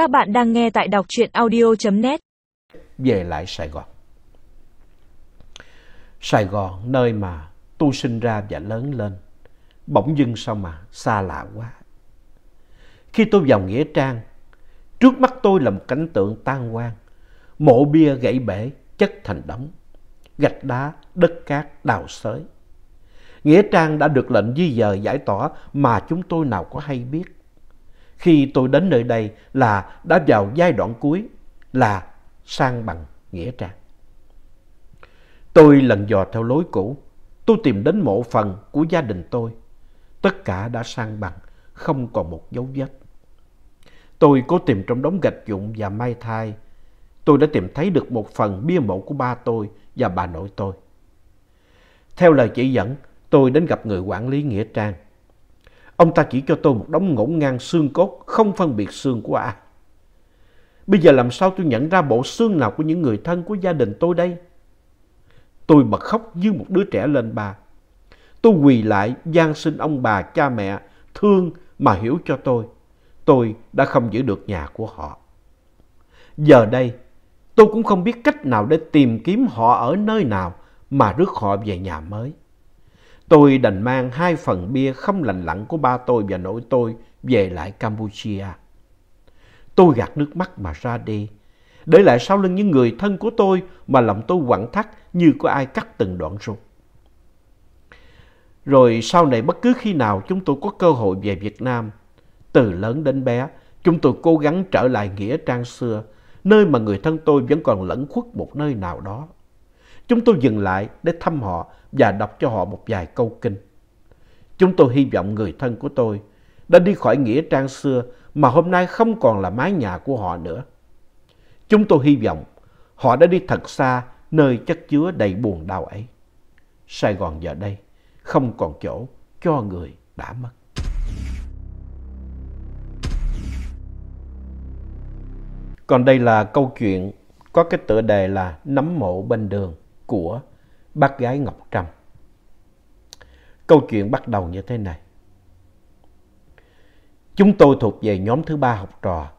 Các bạn đang nghe tại đọc truyện audio.net về lại Sài Gòn. Sài Gòn nơi mà tôi sinh ra và lớn lên, bỗng dưng sao mà xa lạ quá. Khi tôi vào Nghĩa Trang, trước mắt tôi là một cảnh tượng tan hoang, mộ bia gãy bể chất thành đống, gạch đá, đất cát đào xới. Nghĩa Trang đã được lệnh di dời giải tỏa mà chúng tôi nào có hay biết. Khi tôi đến nơi đây là đã vào giai đoạn cuối là sang bằng Nghĩa Trang. Tôi lần dò theo lối cũ, tôi tìm đến mộ phần của gia đình tôi. Tất cả đã sang bằng, không còn một dấu vết. Tôi cố tìm trong đống gạch dụng và mai thai. Tôi đã tìm thấy được một phần bia mộ của ba tôi và bà nội tôi. Theo lời chỉ dẫn, tôi đến gặp người quản lý Nghĩa Trang. Ông ta chỉ cho tôi một đống ngổn ngang xương cốt, không phân biệt xương của ai. Bây giờ làm sao tôi nhận ra bộ xương nào của những người thân của gia đình tôi đây? Tôi bật khóc như một đứa trẻ lên bà. Tôi quỳ lại gian xin ông bà, cha mẹ, thương mà hiểu cho tôi. Tôi đã không giữ được nhà của họ. Giờ đây, tôi cũng không biết cách nào để tìm kiếm họ ở nơi nào mà rước họ về nhà mới. Tôi đành mang hai phần bia không lành lặn của ba tôi và nội tôi về lại Campuchia. Tôi gạt nước mắt mà ra đi, để lại sau lưng những người thân của tôi mà lòng tôi quặn thắt như có ai cắt từng đoạn ruột. Rồi sau này bất cứ khi nào chúng tôi có cơ hội về Việt Nam, từ lớn đến bé, chúng tôi cố gắng trở lại Nghĩa Trang xưa, nơi mà người thân tôi vẫn còn lẫn khuất một nơi nào đó. Chúng tôi dừng lại để thăm họ và đọc cho họ một vài câu kinh. Chúng tôi hy vọng người thân của tôi đã đi khỏi Nghĩa Trang xưa mà hôm nay không còn là mái nhà của họ nữa. Chúng tôi hy vọng họ đã đi thật xa nơi chất chứa đầy buồn đau ấy. Sài Gòn giờ đây không còn chỗ cho người đã mất. Còn đây là câu chuyện có cái tựa đề là Nắm mộ bên đường của bác gái Ngọc Trâm. Câu chuyện bắt đầu như thế này. Chúng tôi thuộc về nhóm thứ ba học trò,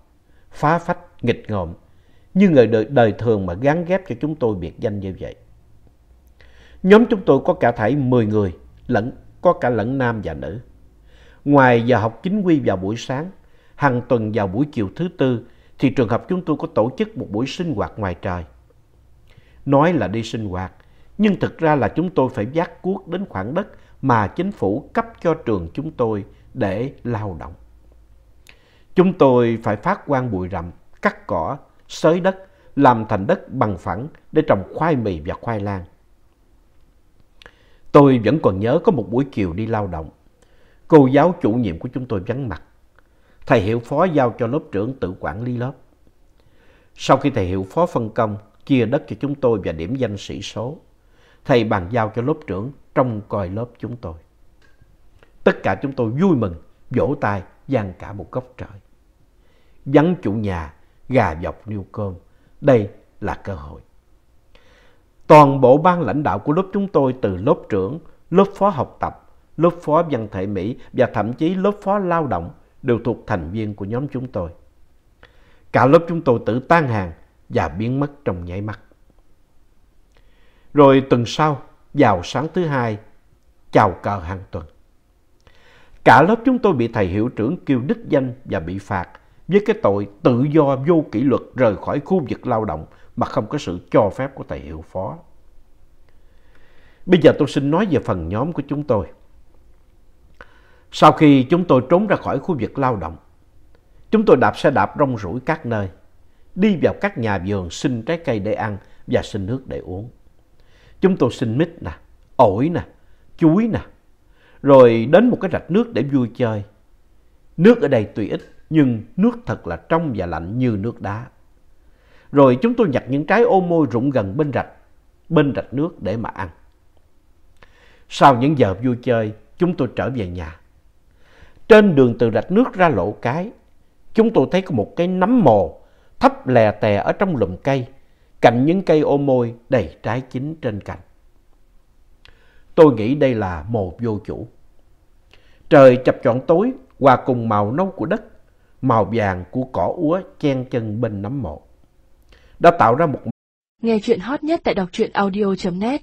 phá phách, nghịch ngợm, như người đời, đời thường mà gắn ghép cho chúng tôi biệt danh như vậy. Nhóm chúng tôi có cả thảy 10 người, lẫn có cả lẫn nam và nữ. Ngoài giờ học chính quy vào buổi sáng, hàng tuần vào buổi chiều thứ tư thì trường học chúng tôi có tổ chức một buổi sinh hoạt ngoài trời. Nói là đi sinh hoạt, nhưng thực ra là chúng tôi phải vác cuốc đến khoảng đất mà chính phủ cấp cho trường chúng tôi để lao động. Chúng tôi phải phát quang bụi rậm, cắt cỏ, xới đất, làm thành đất bằng phẳng để trồng khoai mì và khoai lang. Tôi vẫn còn nhớ có một buổi chiều đi lao động. Cô giáo chủ nhiệm của chúng tôi vắng mặt. Thầy hiệu phó giao cho lớp trưởng tự quản lý lớp. Sau khi thầy hiệu phó phân công, chia đất cho chúng tôi và điểm danh sĩ số, thầy bàn giao cho lớp trưởng trông coi lớp chúng tôi. Tất cả chúng tôi vui mừng, vỗ tay, giang cả một góc trời. Vắng chủ nhà, gà dọc niêu cơm. Đây là cơ hội. Toàn bộ ban lãnh đạo của lớp chúng tôi từ lớp trưởng, lớp phó học tập, lớp phó văn thể Mỹ và thậm chí lớp phó lao động đều thuộc thành viên của nhóm chúng tôi. Cả lớp chúng tôi tự tan hàng và biến mất trong nháy mắt. Rồi tuần sau, vào sáng thứ hai, chào cờ hàng tuần. Cả lớp chúng tôi bị thầy hiệu trưởng kêu đích danh và bị phạt với cái tội tự do vô kỷ luật rời khỏi khu vực lao động mà không có sự cho phép của thầy hiệu phó. Bây giờ tôi xin nói về phần nhóm của chúng tôi. Sau khi chúng tôi trốn ra khỏi khu vực lao động, chúng tôi đạp xe đạp rong rủi các nơi, đi vào các nhà vườn xin trái cây để ăn và xin nước để uống. Chúng tôi xin mít nè, ổi nè, chuối nè, rồi đến một cái rạch nước để vui chơi. Nước ở đây tuy ít, nhưng nước thật là trong và lạnh như nước đá. Rồi chúng tôi nhặt những trái ô môi rụng gần bên rạch, bên rạch nước để mà ăn. Sau những giờ vui chơi, chúng tôi trở về nhà. Trên đường từ rạch nước ra lộ cái, chúng tôi thấy có một cái nấm mồ thấp lè tè ở trong lùm cây, cạnh những cây ô môi đầy trái chín trên cành. Tôi nghĩ đây là mồ vô chủ. Trời chập chọn tối, hòa cùng màu nâu của đất, màu vàng của cỏ úa chen chân bên nấm mộ. Đã tạo ra một Nghe chuyện hot nhất tại đọc truyện audio.net